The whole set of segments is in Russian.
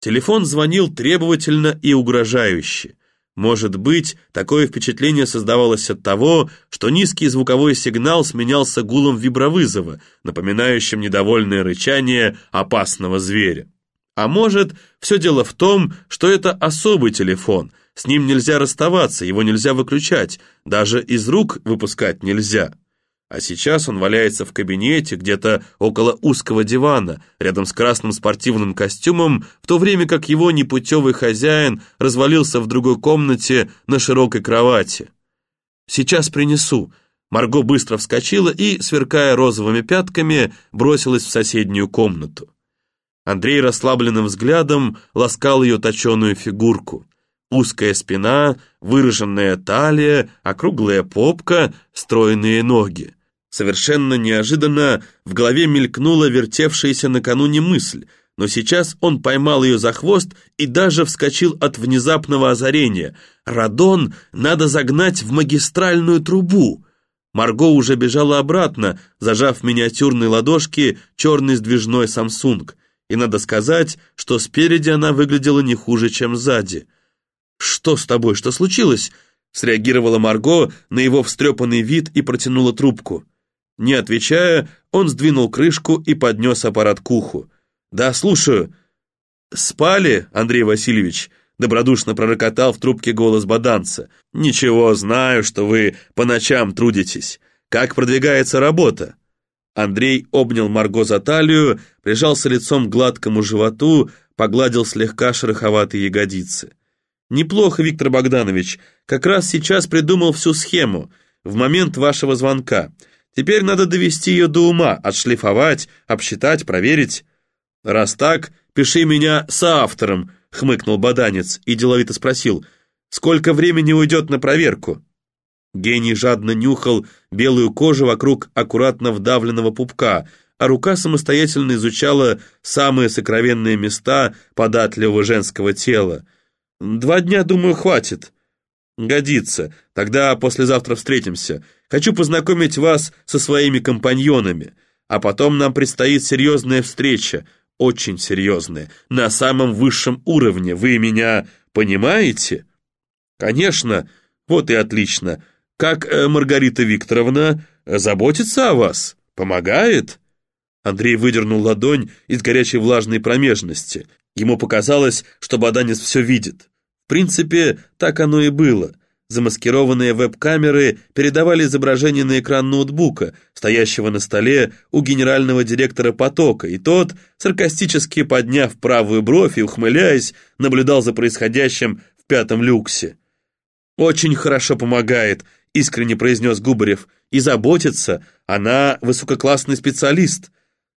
Телефон звонил требовательно и угрожающе. Может быть, такое впечатление создавалось от того, что низкий звуковой сигнал сменялся гулом вибровызова, напоминающим недовольное рычание опасного зверя. А может, все дело в том, что это особый телефон, с ним нельзя расставаться, его нельзя выключать, даже из рук выпускать нельзя. А сейчас он валяется в кабинете, где-то около узкого дивана, рядом с красным спортивным костюмом, в то время как его непутевый хозяин развалился в другой комнате на широкой кровати. «Сейчас принесу». Марго быстро вскочила и, сверкая розовыми пятками, бросилась в соседнюю комнату. Андрей расслабленным взглядом ласкал ее точеную фигурку. Узкая спина, выраженная талия, округлая попка, стройные ноги. Совершенно неожиданно в голове мелькнула вертевшаяся накануне мысль, но сейчас он поймал ее за хвост и даже вскочил от внезапного озарения. «Радон надо загнать в магистральную трубу!» Марго уже бежала обратно, зажав в миниатюрной ладошке черный сдвижной Samsung. И надо сказать, что спереди она выглядела не хуже, чем сзади. «Что с тобой? Что случилось?» Среагировала Марго на его встрепанный вид и протянула трубку. Не отвечая, он сдвинул крышку и поднес аппарат к уху. «Да, слушаю». «Спали, Андрей Васильевич?» Добродушно пророкотал в трубке голос баданца. «Ничего, знаю, что вы по ночам трудитесь. Как продвигается работа?» Андрей обнял Марго за талию, прижался лицом к гладкому животу, погладил слегка шероховатые ягодицы. «Неплохо, Виктор Богданович. Как раз сейчас придумал всю схему. В момент вашего звонка. Теперь надо довести ее до ума, отшлифовать, обсчитать, проверить. Раз так, пиши меня соавтором, хмыкнул баданец и деловито спросил, сколько времени уйдет на проверку? Гений жадно нюхал белую кожу вокруг аккуратно вдавленного пупка, а рука самостоятельно изучала самые сокровенные места податливого женского тела. «Два дня, думаю, хватит». «Годится. Тогда послезавтра встретимся. Хочу познакомить вас со своими компаньонами. А потом нам предстоит серьезная встреча, очень серьезная, на самом высшем уровне. Вы меня понимаете?» «Конечно. Вот и отлично. Как э, Маргарита Викторовна заботится о вас? Помогает?» Андрей выдернул ладонь из горячей влажной промежности. Ему показалось, что Баданец все видит. Принципе, так оно и было. Замаскированные веб-камеры передавали изображение на экран ноутбука, стоящего на столе у генерального директора потока, и тот, саркастически подняв правую бровь и ухмыляясь, наблюдал за происходящим в пятом люксе. «Очень хорошо помогает», — искренне произнес Губарев, «и заботится, она высококлассный специалист».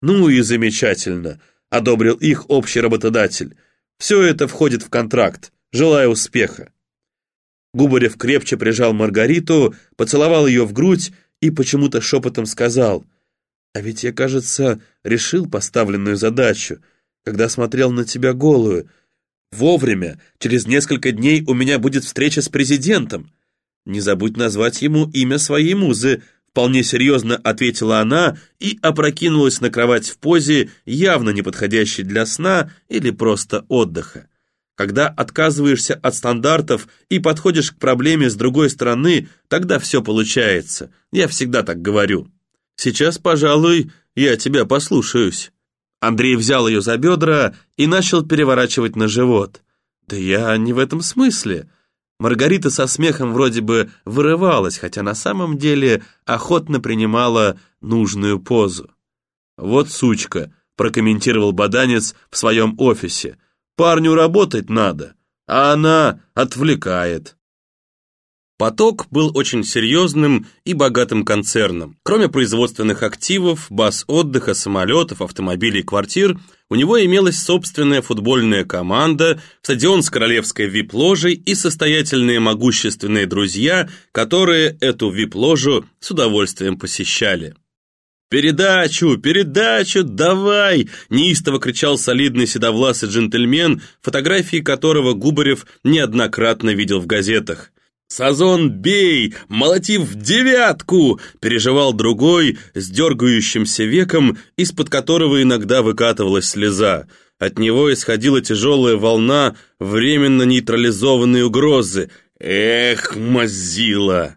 «Ну и замечательно», — одобрил их общий работодатель. «Все это входит в контракт. Желаю успеха». Губарев крепче прижал Маргариту, поцеловал ее в грудь и почему-то шепотом сказал, «А ведь я, кажется, решил поставленную задачу, когда смотрел на тебя голую. Вовремя, через несколько дней у меня будет встреча с президентом. Не забудь назвать ему имя своей музы», вполне серьезно ответила она и опрокинулась на кровать в позе, явно неподходящей для сна или просто отдыха. Когда отказываешься от стандартов и подходишь к проблеме с другой стороны, тогда все получается. Я всегда так говорю. Сейчас, пожалуй, я тебя послушаюсь. Андрей взял ее за бедра и начал переворачивать на живот. Да я не в этом смысле. Маргарита со смехом вроде бы вырывалась, хотя на самом деле охотно принимала нужную позу. «Вот сучка», — прокомментировал Баданец в своем офисе. Парню работать надо, а она отвлекает. Поток был очень серьезным и богатым концерном. Кроме производственных активов, баз отдыха, самолетов, автомобилей квартир, у него имелась собственная футбольная команда, стадион с королевской вип-ложей и состоятельные могущественные друзья, которые эту вип-ложу с удовольствием посещали. «Передачу! Передачу! Давай!» неистово кричал солидный седовласый джентльмен, фотографии которого Губарев неоднократно видел в газетах. «Сазон, бей! Молоти в девятку!» переживал другой с дергающимся веком, из-под которого иногда выкатывалась слеза. От него исходила тяжелая волна временно нейтрализованной угрозы. Эх, мазила!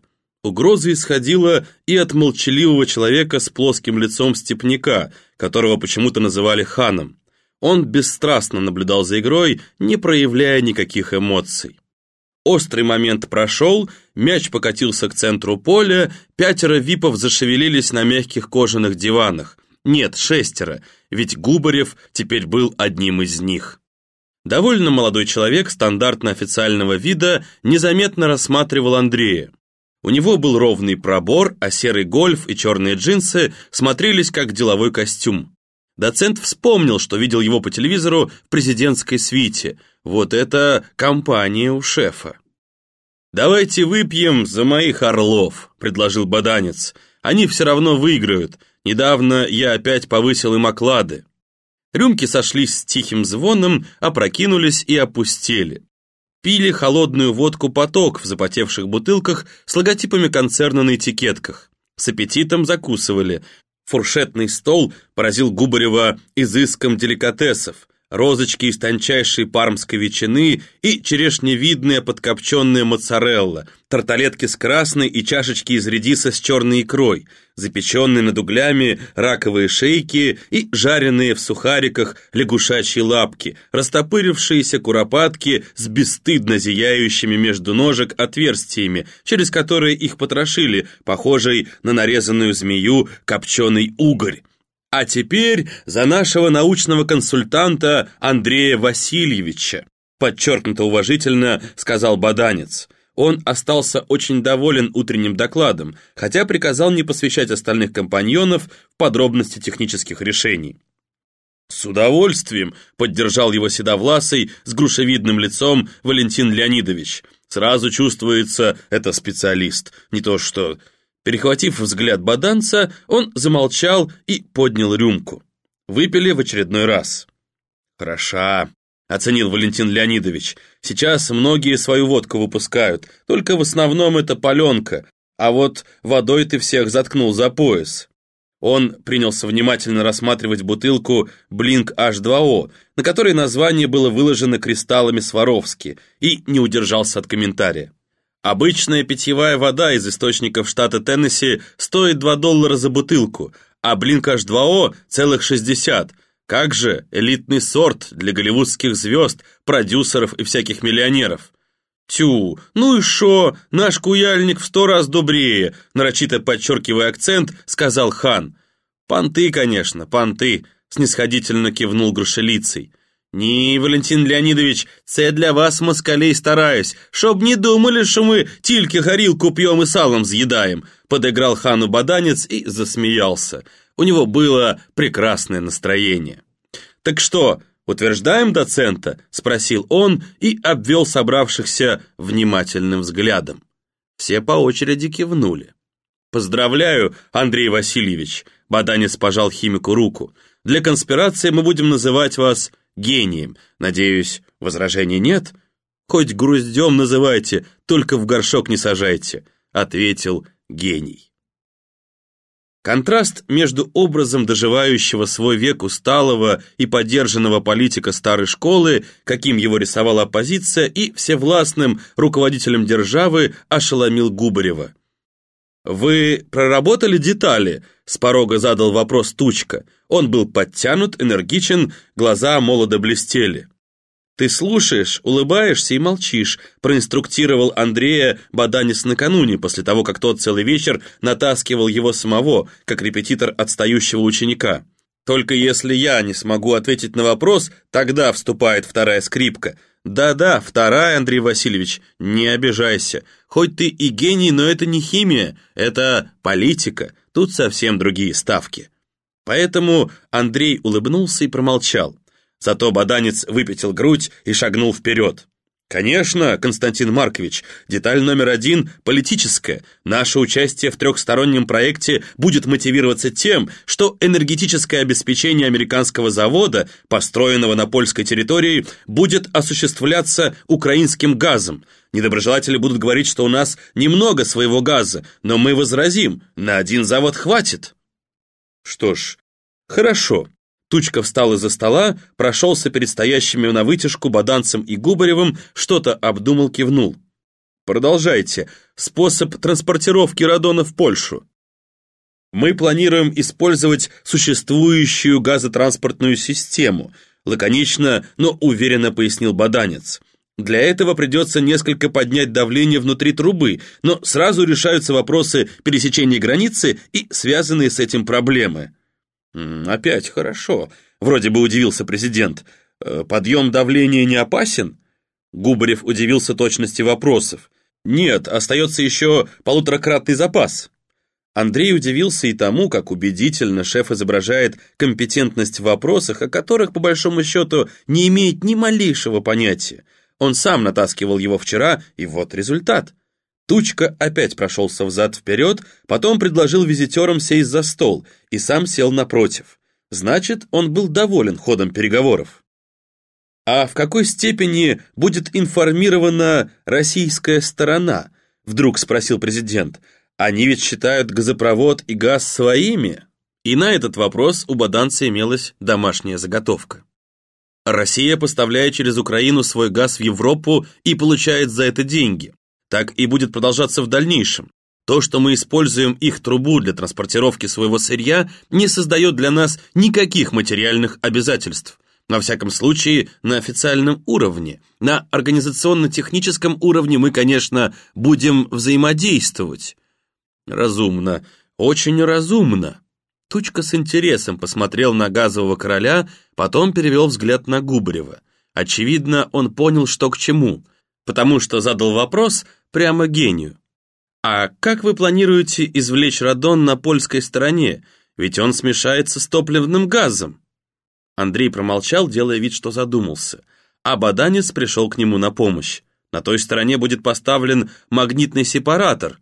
Угроза исходила и от молчаливого человека с плоским лицом степняка, которого почему-то называли ханом. Он бесстрастно наблюдал за игрой, не проявляя никаких эмоций. Острый момент прошел, мяч покатился к центру поля, пятеро випов зашевелились на мягких кожаных диванах. Нет, шестеро, ведь Губарев теперь был одним из них. Довольно молодой человек стандартно официального вида незаметно рассматривал Андрея. У него был ровный пробор, а серый гольф и черные джинсы смотрелись как деловой костюм. Доцент вспомнил, что видел его по телевизору в президентской свите. Вот это компания у шефа. «Давайте выпьем за моих орлов», — предложил Баданец. «Они все равно выиграют. Недавно я опять повысил им оклады». Рюмки сошлись с тихим звоном, опрокинулись и опустели. Пили холодную водку «Поток» в запотевших бутылках с логотипами концерна на этикетках. С аппетитом закусывали. Фуршетный стол поразил Губарева изыском деликатесов розочки из тончайшей пармской ветчины и черешневидная подкопченная моцарелла, тарталетки с красной и чашечки из редиса с черной икрой, запеченные над углями раковые шейки и жареные в сухариках лягушачьи лапки, растопырившиеся куропатки с бесстыдно зияющими между ножек отверстиями, через которые их потрошили, похожей на нарезанную змею копченый угорь. А теперь за нашего научного консультанта Андрея Васильевича, подчеркнуто уважительно сказал Баданец. Он остался очень доволен утренним докладом, хотя приказал не посвящать остальных компаньонов в подробности технических решений. «С удовольствием!» — поддержал его седовласый с грушевидным лицом Валентин Леонидович. «Сразу чувствуется, это специалист, не то что Перехватив взгляд баданца, он замолчал и поднял рюмку. Выпили в очередной раз. «Хороша», — оценил Валентин Леонидович. «Сейчас многие свою водку выпускают, только в основном это паленка, а вот водой ты всех заткнул за пояс». Он принялся внимательно рассматривать бутылку Blink H2O, на которой название было выложено кристаллами Сваровски, и не удержался от комментария. Обычная питьевая вода из источников штата Теннесси стоит 2 доллара за бутылку, а Blink H2O целых 60. Как же элитный сорт для голливудских звезд, продюсеров и всяких миллионеров. «Тю, ну и шо, наш куяльник в сто раз добрее», нарочито подчеркивая акцент, сказал хан. «Понты, конечно, понты», снисходительно кивнул грушелицей. «Ні, Валентин Леонидович, це для вас, москалей, стараюсь, щоб не думали, що ми тільки горілку пьем и салом съедаем», подыграл хану баданец и засмеялся. У него было прекрасное настроение. «Так что, утверждаем доцента?» – спросил он и обвел собравшихся внимательным взглядом. Все по очереди кивнули. «Поздравляю, Андрей Васильевич!» – Баданец пожал химику руку. «Для конспирации мы будем называть вас гением. Надеюсь, возражений нет? Хоть груздем называйте, только в горшок не сажайте, ответил гений. Контраст между образом доживающего свой век усталого и поддержанного политика старой школы, каким его рисовала оппозиция, и всевластным руководителем державы ошеломил Губарева. «Вы проработали детали?» — с порога задал вопрос Тучка. Он был подтянут, энергичен, глаза молодо блестели. «Ты слушаешь, улыбаешься и молчишь», проинструктировал Андрея Баданис накануне, после того, как тот целый вечер натаскивал его самого, как репетитор отстающего ученика. «Только если я не смогу ответить на вопрос, тогда вступает вторая скрипка. Да-да, вторая, Андрей Васильевич, не обижайся. Хоть ты и гений, но это не химия, это политика. Тут совсем другие ставки». Поэтому Андрей улыбнулся и промолчал. Зато баданец выпятил грудь и шагнул вперед. Конечно, Константин Маркович, деталь номер один – политическая. Наше участие в трехстороннем проекте будет мотивироваться тем, что энергетическое обеспечение американского завода, построенного на польской территории, будет осуществляться украинским газом. Недоброжелатели будут говорить, что у нас немного своего газа, но мы возразим – на один завод хватит. Что ж, хорошо. Тучка встал из-за стола, прошелся перед стоящими на вытяжку Баданцем и Губаревым, что-то обдумал, кивнул. Продолжайте. Способ транспортировки радона в Польшу. Мы планируем использовать существующую газотранспортную систему, лаконично, но уверенно пояснил Баданец. Для этого придется несколько поднять давление внутри трубы, но сразу решаются вопросы пересечения границы и связанные с этим проблемы. «Опять хорошо», — вроде бы удивился президент. «Э, «Подъем давления не опасен?» Губарев удивился точности вопросов. «Нет, остается еще полуторакратный запас». Андрей удивился и тому, как убедительно шеф изображает компетентность в вопросах, о которых, по большому счету, не имеет ни малейшего понятия. Он сам натаскивал его вчера, и вот результат. Тучка опять прошелся взад-вперед, потом предложил визитерам сесть за стол и сам сел напротив. Значит, он был доволен ходом переговоров. А в какой степени будет информирована российская сторона? Вдруг спросил президент. Они ведь считают газопровод и газ своими? И на этот вопрос у баданца имелась домашняя заготовка. Россия поставляет через Украину свой газ в Европу и получает за это деньги так и будет продолжаться в дальнейшем. То, что мы используем их трубу для транспортировки своего сырья, не создает для нас никаких материальных обязательств. На всяком случае, на официальном уровне. На организационно-техническом уровне мы, конечно, будем взаимодействовать. Разумно, очень разумно. Тучка с интересом посмотрел на газового короля, потом перевел взгляд на Губарева. Очевидно, он понял, что к чему, потому что задал вопрос, прямо гению. А как вы планируете извлечь радон на польской стороне? Ведь он смешается с топливным газом. Андрей промолчал, делая вид, что задумался. А баданец пришел к нему на помощь. На той стороне будет поставлен магнитный сепаратор.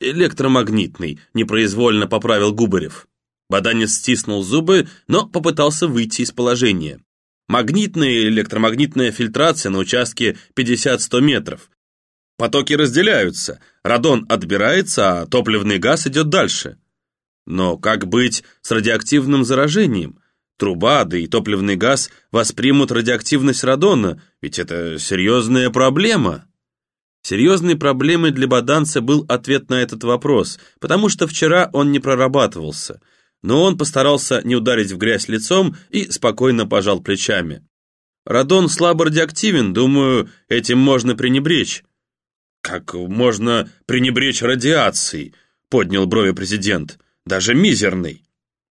Электромагнитный, непроизвольно поправил Губарев. Баданец стиснул зубы, но попытался выйти из положения. Магнитная и электромагнитная фильтрация на участке 50-100 метров. Потоки разделяются, радон отбирается, а топливный газ идет дальше. Но как быть с радиоактивным заражением? Труба, да и топливный газ воспримут радиоактивность радона, ведь это серьезная проблема. Серьезной проблемой для Баданца был ответ на этот вопрос, потому что вчера он не прорабатывался. Но он постарался не ударить в грязь лицом и спокойно пожал плечами. Радон слабо радиоактивен, думаю, этим можно пренебречь. «Как можно пренебречь радиацией?» — поднял брови президент. «Даже мизерный».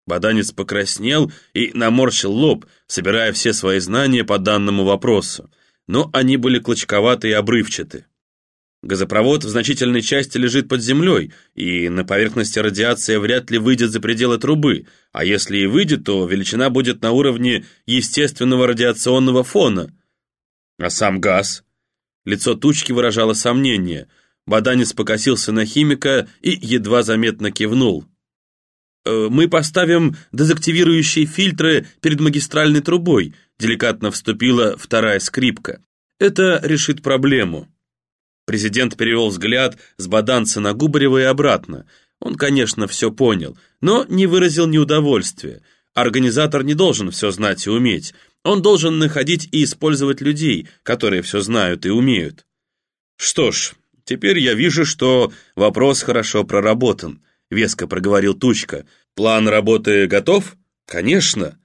Баданец покраснел и наморщил лоб, собирая все свои знания по данному вопросу. Но они были клочковаты и обрывчаты. Газопровод в значительной части лежит под землей, и на поверхности радиация вряд ли выйдет за пределы трубы, а если и выйдет, то величина будет на уровне естественного радиационного фона. А сам газ? Лицо тучки выражало сомнение. Баданец покосился на химика и едва заметно кивнул. «Э, «Мы поставим дезактивирующие фильтры перед магистральной трубой», деликатно вступила вторая скрипка. «Это решит проблему». Президент перевел взгляд с Баданца на Губарева и обратно. Он, конечно, все понял, но не выразил неудовольствия. Организатор не должен все знать и уметь. Он должен находить и использовать людей, которые все знают и умеют. Что ж, теперь я вижу, что вопрос хорошо проработан, веско проговорил Тучка. План работы готов? Конечно.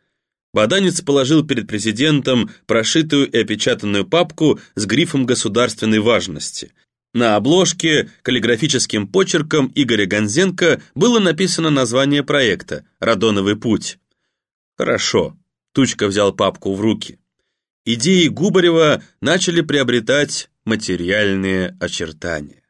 Баданец положил перед президентом прошитую и опечатанную папку с грифом государственной важности. На обложке каллиграфическим почерком Игоря Гонзенко было написано название проекта «Радоновый путь». Хорошо. Тучка взял папку в руки. Идеи Губарева начали приобретать материальные очертания.